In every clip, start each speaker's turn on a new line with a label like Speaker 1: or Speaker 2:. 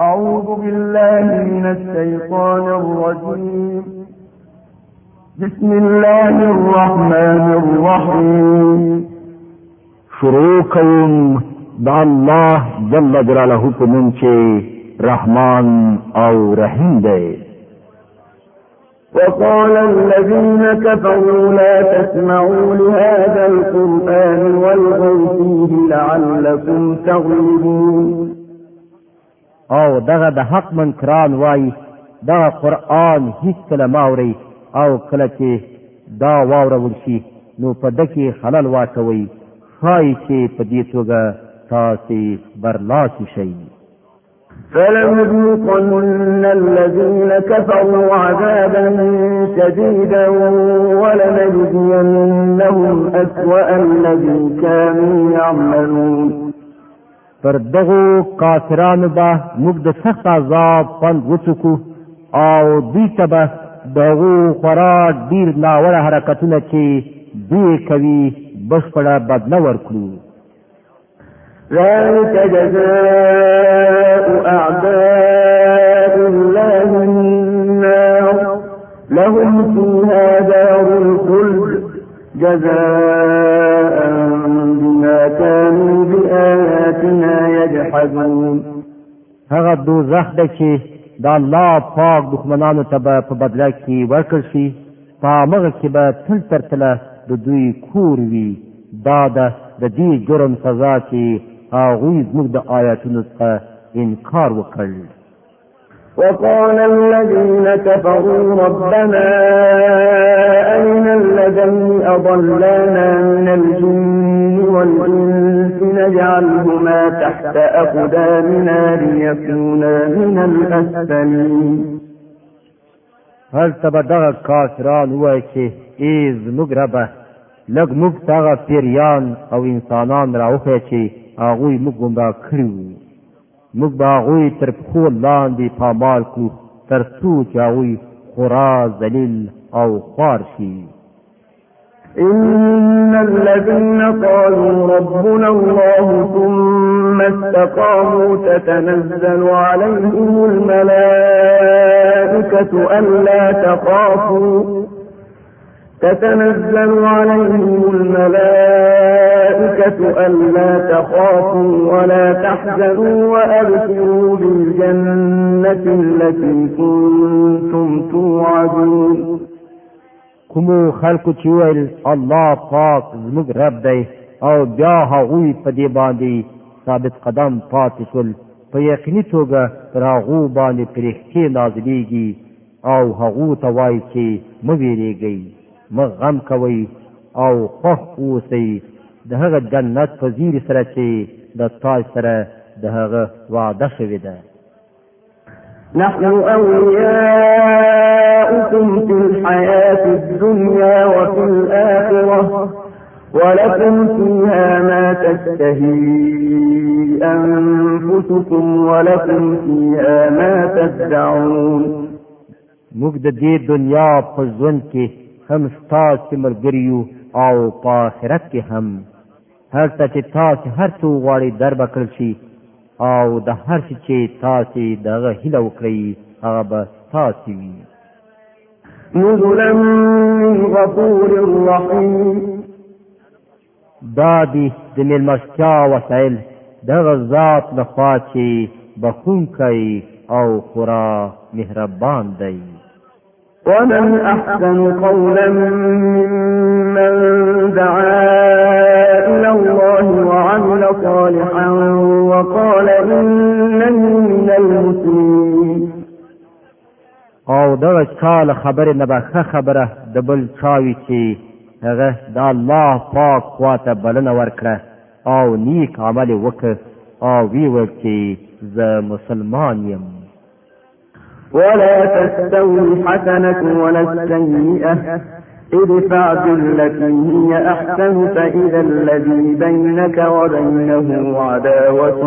Speaker 1: أعوذ بالله من الشيطان الرجيم بسم الله الرحمن الرحيم شروع
Speaker 2: دع الله جل جلاله منك رحمن رحمان او رحيم دي
Speaker 1: وقال الذين كفروا لا تسمعوا لهذا القرآن والغوا فيه لعلكم تغلبون
Speaker 2: او دغه د حق منکران وای دغه قران هیڅ کله ماوري او کله چې دا واورول شي نو په دکی خلل واچوي خای چې په دې توګه تاسو برلاسي شئ
Speaker 1: فلنذيقن الذين كفروا عذابا شديدا ولنجزينهم أسوأ الذي كانوا يعملون
Speaker 2: پر دغو کافرانو به موږ د سخت عذاب پند وڅکو او دوی ته به دغو خورا ډیر ناوړه حرکتونه چې دوی کوي بشپړه بدله ورکړو
Speaker 1: ذلك جزاء أعداء الله النار لهم فيها دار الخلد جزاء بما كانوا بأ آیاتنا یجحدون هغه دوزخ ده چې د
Speaker 2: الله پاک دښمنانو ته په بدله کې ورکړ شي په هغه کې به تل تر تله د دوی کور وي دا ده د دې جرم سزا چې هغوی زموږ د آیاتونو څخه انکار وکړ
Speaker 1: وقال الذين كفروا ربنا أين الذين أضلانا من الجن والإنس نجعلهما تحت أقدامنا ليكونا من الأسفلين
Speaker 2: هل به دغه کافران ووایي چې ای زموږ ربه پیریان او انسانان را اوخه چه آغوی ګمراه کړي وو موږ به غوي تر خو لاندې پامال کو تر څو چې غوي خورا ذلیل او خوار شي
Speaker 1: إن الذين قالوا ربنا الله ثم استقاموا تتنزل عليهم الملائكة ألا تخافوا تتنزل عليهم الملائكة ألا تخافوا ولا تحزنوا وأبشروا بالجنة التي كنتم توعدون
Speaker 2: کومو خلکو چې ویل الله پاک زموږ رب دی او بیا هغوی په دې باندې ثابت قدم پاتې شول په یقیني توګه پر هغو باندې پرښتې نازلیږي او هغو ته وایي چې مه ویرېږئ مغم کوي او خوخ اوسئ د هغه جنت په زیر سره چې د تای سره د هغه وعده شوې ده نحن
Speaker 1: أولياؤكم في الحياة الدنيا وفي الآخرة ولكم فيها ما تشتهي أنفسكم ولكم فيها ما تدعون
Speaker 2: موږ د دې دنیا په ژوند کې هم ستاسو چې مرګري او په آخرت کې هم هرته چې تاسو هر څو غواړي در بکړ شي او د هر څه چې تاسو دغه هله وکړي هغه به تاسو وي
Speaker 1: نزلا من غفور رحیم
Speaker 2: دا دی د میلمستیا وسایل دغه ذات لخوا چې بخون کوي او خورا مهربان دی
Speaker 1: ومن أحسن قولا ممن دعا إلى الله وعمل صالحا وقال إنني من المسلمين
Speaker 2: او دغه چا له خبرې نه به ښه خبره د بل چاوي چې هغه د الله پاک خواته بلنه ورکړه او نیک عمل وکړ او وی ویل چې زه مسلمان یم
Speaker 1: ولا تستوي الحسنة ولا السيئة ادفع بالتي هي أحسن فإذا الذي بينك وبينه عداوة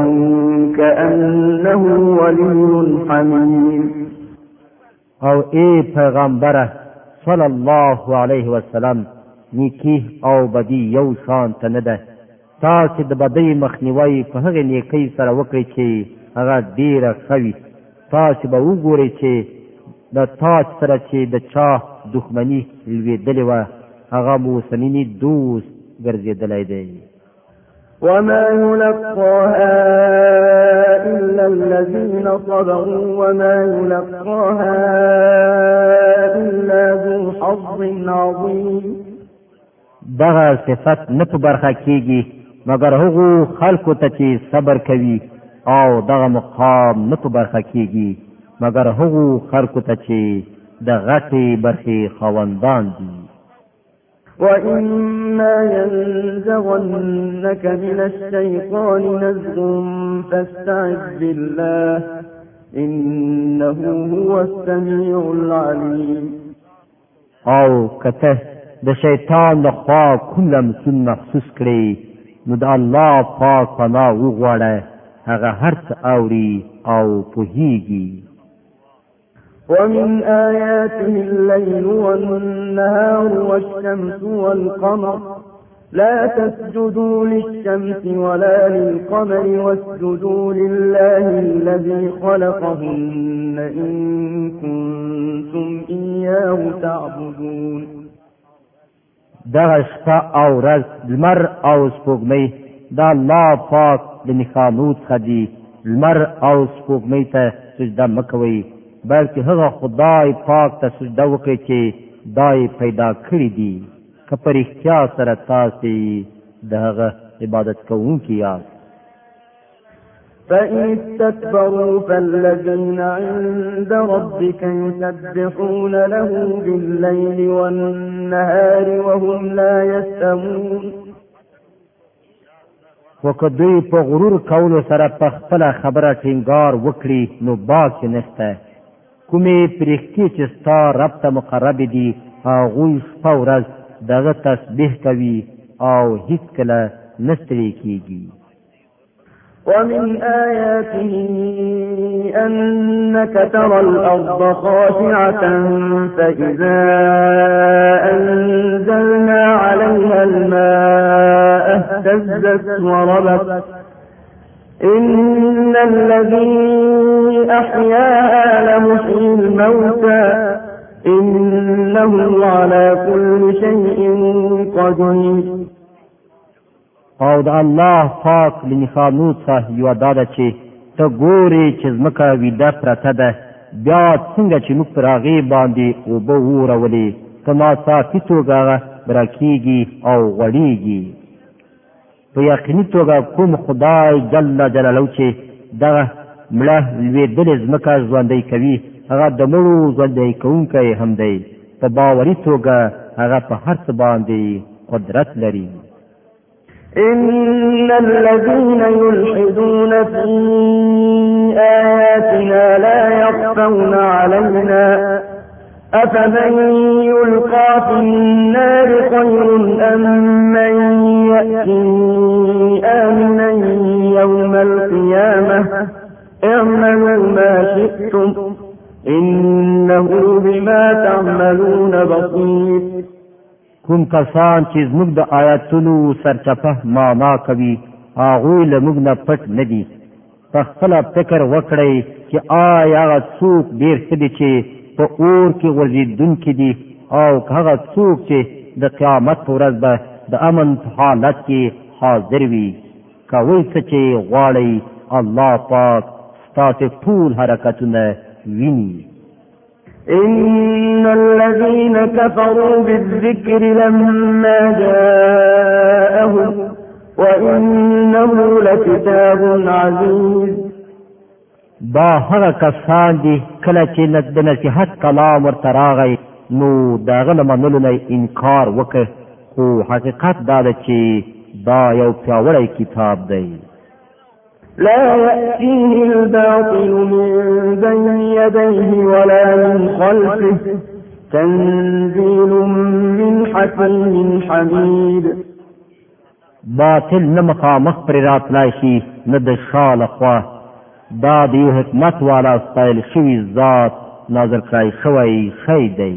Speaker 1: كأنه ولي حميم
Speaker 2: او ای پیغمبره صلی الله علیه وسلم نیکی او بدی یو شان ته نه ده تاسو د بدی مخنیوي په هغه نیکی سره وکړئ چې هغه ډیره ښه تاسو به وګورئ چې د تاسو سره چې د چا دښمنی لویدلې و هغه مو سمینی دوست ګرځېدلی دی
Speaker 1: وما يلقاها إلا الذين صبروا وما يلقاها إلا ذو حظ عظيم
Speaker 2: دغه صفت نه په برخه کېږي مګر هغو خلکو ته چې صبر کوي او دغه مقام نه په برخه کیږي مګر هغو خلکو ته چې د غټې برخې خاوندان دي
Speaker 1: وَإِمَّا يَنزَغَنَّكَ مِنَ الشَّيْطَانِ نَزْغٌ فَاسْتَعِذْ بِاللَّهِ إِنَّهُ هُوَ السَّمِيعُ الْعَلِيمُ
Speaker 2: او کته د شیطان د خوا کوم لمسون محسوس کړي نو د الله پاک پناه وغواړه هغه هر څه اوري او پوهیږي
Speaker 1: ومن آياته الليل والنهار والشمس والقمر لا تسجدوا للشمس ولا للقمر واسجدوا لله الذي خلقهن إن كنتم إياه تعبدون
Speaker 2: دغه شپه او ورځ لمر او سپوږمۍ دا لا پاک د نخانو څخه دي لمر او سپوږمۍ ته سجده مکوي بلکې هغه خدای پاک ته سجده وکړي چې دای پیدا کړی دی که پر اختیا سره تاسو دغه عبادت کوونکي یاست
Speaker 1: فإن استكبروا فالذين عند ربك يسبحون له بالليل والنهار وهم لا يسأمون
Speaker 2: خو که دوی په غرور کولو سره په خپله خبره ټینګار وکړي نو باکې نشته کومې پرښتې چې ستا رب ته مقرب دي هغوی شپه ورځ دغه تسبیح کوي او هیڅکله نه ستړې کېږي
Speaker 1: ومن آياته أنك ترى الأرض خاشعة فإذا أنزلنا عليها الماء اهتزت وربت إن الذي أحياها لمحيي الموتى إنه على كل شيء قدير
Speaker 2: او د الله پاک لنخانو څخه یو داده چې ته ګوري چې زمکه ویده پرته ده بیا څنګه چې موږ پر هغې باندې اوبه وورولې په ناڅاپي توګه برکیږي او غوړیږي په یقیني توګه کوم خدای جل جلاله چې دغه مړه لوېدلې ځمکه ژوندی کوي هغه د مړو ژوندی کوونکی هم دی په باوري توګه هغه په هر څه باندې قدرت لري
Speaker 1: إن الذين يلحدون في آياتنا لا يخفون علينا أفمن يلقى في النار خير أم من يأتي آمنا يوم القيامة اعملوا ما شئتم إنه بما تعملون بصير
Speaker 2: کوم کسان چې زموږ د آیاتونو سرچپه معنا کوي هغه له موږ نه پټ نه دي په خپل فکر وکړئ چې آیا څوک ډیر څه دي چې په اور کې غورځېدون کې دي او هغه څوک چې د قیامت په ورځ به د امن حالت کې حاضر وي کوي څه چې غواړي الله پاک ستاسو ټول حرکتونه ویني
Speaker 1: إن الذين كفروا بالذكر لما جاءهم وإنه لكتاب عزيز
Speaker 2: دا هغه کسان دي کله چې د نصیحت کلام ورته راغی نو داغه له منلو نه انکار وکړ خو حقیقت دا ده چې دا یو پیاوړی کتاب دی لا يأتيه الباطل
Speaker 1: من بين يديه ولا من خلفه تنزيل من حكيم حميد
Speaker 2: باطل نه مخامخ پر راتلای شي نه د شاله خوا دا د یو حکمت والا استایل شوی ذات
Speaker 1: نازل کړی شوی خی دی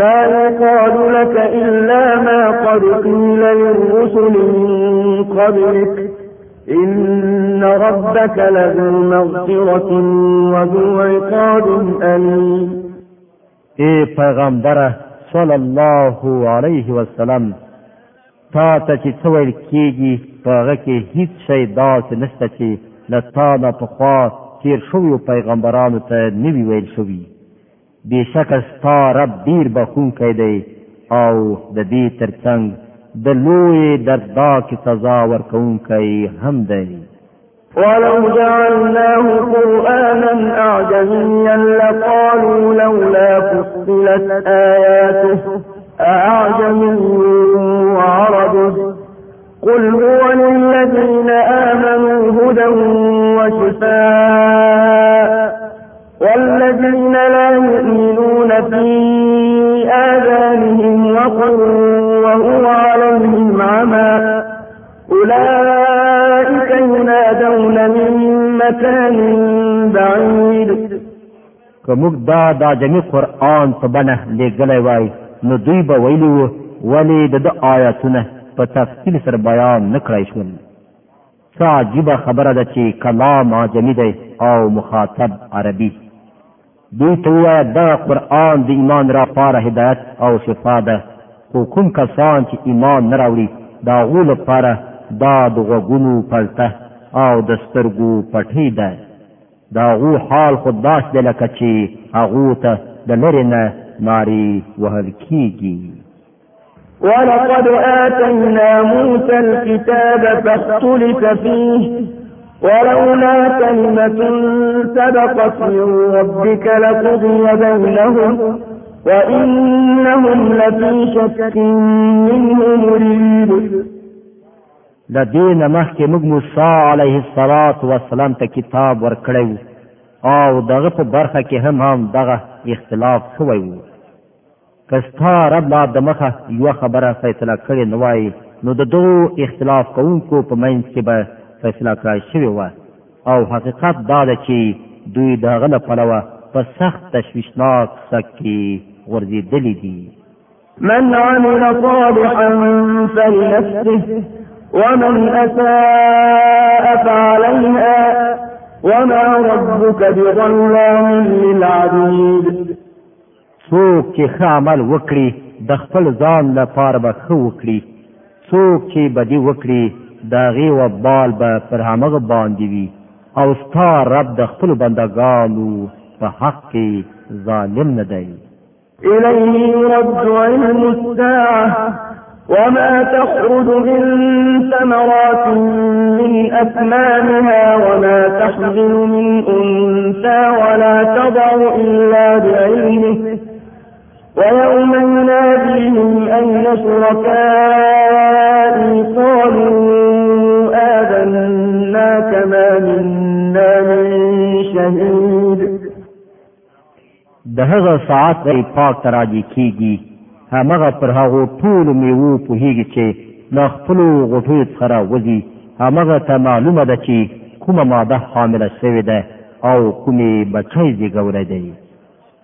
Speaker 1: ما يقال لك إلا ما قد قيل للرسل من قبلك إن ربك لذو مغفرة وذو عقاب أليم اے پیغمبره صلی الله علیه
Speaker 2: وسلم تا ته چې څویل کیږي په هغه کې هیڅ شی داسې نشته چې لتا نه پخوا تیر شویو پیغمبرانو ته نوی ویل شوی بشکه ستا رب ډیر بخونکی دی او د دې ترڅنګ د لوی دردناک سزا ورکوونکی هم دی
Speaker 1: ولو جعلناه قرآنا أعجميا لقالوا لولا فصلت آياته أعجمي وعربي قل هو للذين آمنوا هدى وشفاء والذين لا يؤمنون في آذانهم وقر وهو عليهم عمى أولئك ينادون من مكان بعيد
Speaker 2: که موږ دا دا جمعي قرآن په بنه لېږلی وای نو دوی آیاتونه په تفصیل سره بیان نکړای شول څه عجیب خبره ده چې کلام عجمی دی او مخاطب عربي دوی ته ووایه دغه قرآن د ایمان راپاره هدایت او شفا ده خو کوم کسان چې ایمان نه راوړي د هغو لپاره دا د غوږونو پلته او د سترګو پټۍ ده د هغو حال خو داس دی لکه چې هغو ته د لرې نه نارې وهل کېږي ولقد آتينا موسى الكتاب فاختلف
Speaker 1: فيه
Speaker 2: ولولا كلمة
Speaker 1: سبقت من ربك لقضي بينهم وإنهم لفي شك منه مريب
Speaker 2: د دین مخکې موږ موسی علیه الصلاۃ والسلام ته کتاب ورکړی او دغه په برخه کې هم هم دغه اختلاف شوی و کستا رب لاب د مخه یو خبره فیصله کړې نه وای نو د دوه اختلاف کوونکو په منځ کې به فیصله کړای شوی و او حقیقت دا ده چې دوی دا غله پلوه په سخت تشویشناک سک کې غورځېدلي دي
Speaker 1: من عمل صالحا فلنفسه ومن أساء فعليها وما ربك بظلام للعبيد
Speaker 2: څوک چې ښه عمل وکړي د خپل ځان لپاره به ښه وکړي څوک چې بدی وکړي د هغې وبال به پر همغه باندې وي او ستا رب د خپلو بندګانو په حق کې ظالم نه دی
Speaker 1: إليه يرد علم الساعة وما تخرج من ثمرات من أكمامها وما تحمل من أنثى ولا تضع إلا بعلمه ويوم يناديهم أين شركائي قالوا آذنا كما منا من شهيد
Speaker 2: د هغه ساعت ری پاک تراجی کیږي همغه پر هغه ټول میوو په هیږي چې له خپل غټو څخه وځي همغه ته معلومه ده چې کومه ماده حامله شوې ده او کومې بچی زیږولې ده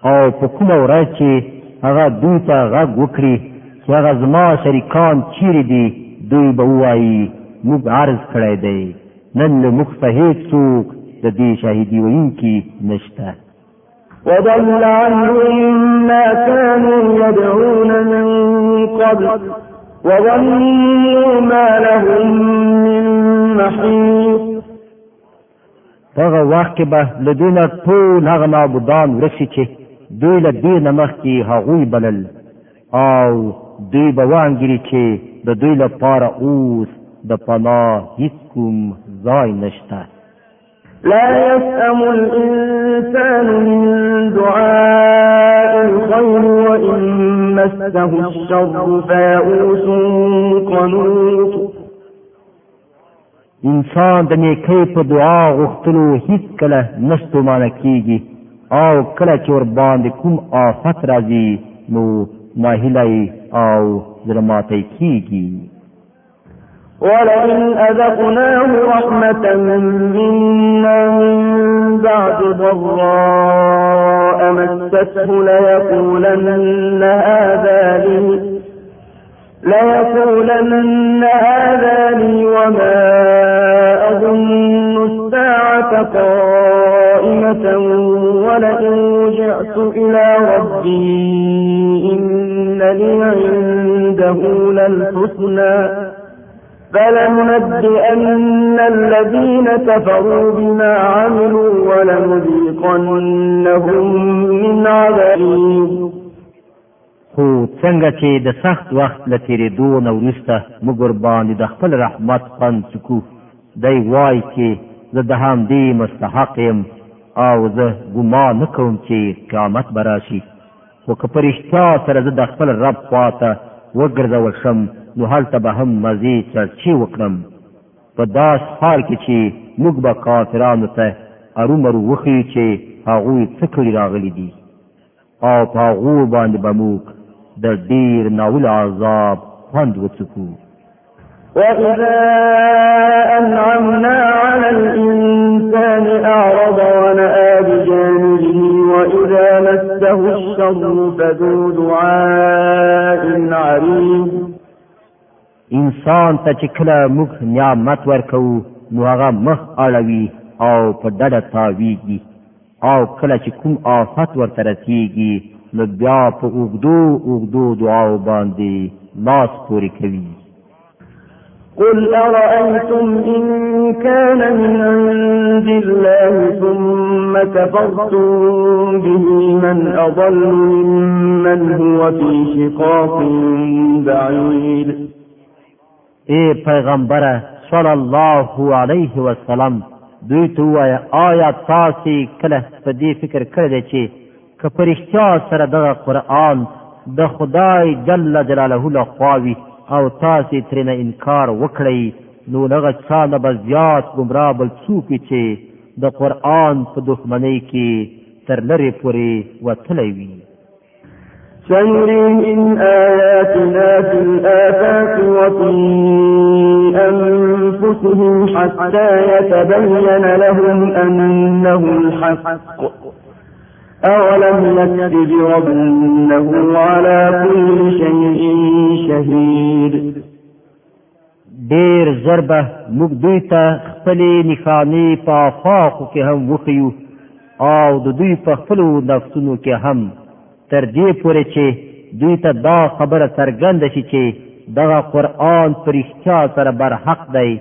Speaker 2: او په کومه ورځ چې هغه دوی ته غږ وکړي چې هغه زما شریکان چیرې دي دوی به ووایي موږ عرض کړی دی نن له موږ څخه هېڅوک د دې شاهدي ویونکي نشته
Speaker 1: وضل عنهم ما كانوا يدعون من قبل وظنوا ما لهم من محيط
Speaker 2: دغه وخت کې به له دوی نه ټول هغه معبودان ورسي چې دوی له دې نمخ کې هغوی بلل او دوی به وانګري چې د دوی لپاره اوس د پناه هیڅ کوم ځای نشته
Speaker 1: لا يسأم الإنسان من دعاء الخير وإن مسه الشر فيئوس قنوط
Speaker 2: انسان د نیکۍ په دعا غوښتلو هیڅکله نه ستومانه کیږي او کله چې ور باندې کوم آفت راځي نو ماهلی او ظلماتې کیږي
Speaker 1: ولئن أذقناه رحمة منا من بعد ضراء مسته ليقولن هذا لي ليقولن هذا لي وما الساعة قائمة ولئن رجعت إلى ربي إن لي عنده للحسنى فلننبئن الذين كفروا بما عملوا ولنذيقنهم من عذاب
Speaker 2: خو څنګه چې د سخت وخت له تېرېدو نه وروسته موږ ورباندې د خپل رحمت خوند چکو دی وای کې زه د همدې مستحق یم او زه ګمان نه کوم چې قیامت به راشي خو که په رښتیا سره زه د خپل رب خواته وګرځول شم نو هلته به هم مزې چرچې وکړم په داس حال کې چې موږ به کافرانو ته ارومرو وښیو چې هغوی څه کړي راغلي دي او په هغو باندې به موږ د ډېر ناول عذاب خوند وڅکو
Speaker 1: وإذا أنعمنا الضر فذو دعاء عريض
Speaker 2: انسان ته چې کله موږ نعمت ورکو نو هغه مخ اړوي او په ډډه تاویږي او کله چې کوم آفت ورته رسیږي نو بیا په اوږدو اوږدو دعاو باندې لاس پورې کوي
Speaker 1: قل أرأيتم إن كان من عند الله ثم كفرتم به من أضل ممن هو في شقاق بعيد
Speaker 2: اے پیغمبر صلی الله علیه وسلم دوی ته وای آیا تاسو کله په دې فکر کړی چې کپرشتیا سره د قرآن د خدای جل جلاله له خواوي او تاسو ترنه انکار وکړی نو لغه څاله بزیات گمراه بل څوک چې د قران په دښمنۍ کې تر لری پوري
Speaker 1: وتلې وي سنريهم آياتنا في الآفاق وفي أنفسهم حتى يتبين لهم أنه الحق أولم يكفر وأنه على كل شيء شهيد
Speaker 2: ډیر ضربه موږ دوی ته خپلې نښانې په افاقو کې هم وښیو او د دوی په خپلو نفسونو کې هم تر دې پورې چې دوی ته دا خبره څرګنده شي چې دغه قرآن په رښتیا سره برحق دی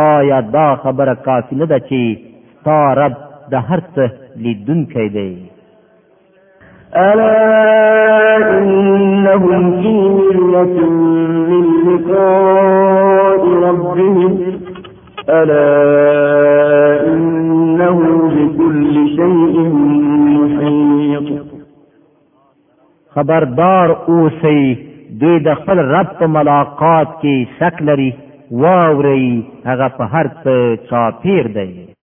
Speaker 2: آیا دا خبره کافي نه ده چې ستا رب د هر څه لیدونکی دی
Speaker 1: ألا إنهم في مرية من لقاء ربهم ألا إنه بكل شيء محيط خبردار
Speaker 2: اوسئ
Speaker 1: دوی د خپل رب په
Speaker 2: ملاقات کې شک لري واوري هغه په هر څه چاپیر دی